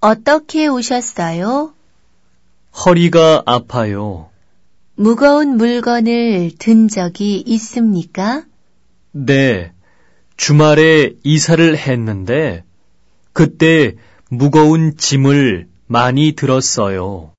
어떻게 오셨어요? 허리가 아파요. 무거운 물건을 든 적이 있습니까? 네. 주말에 이사를 했는데, 그때 무거운 짐을 많이 들었어요.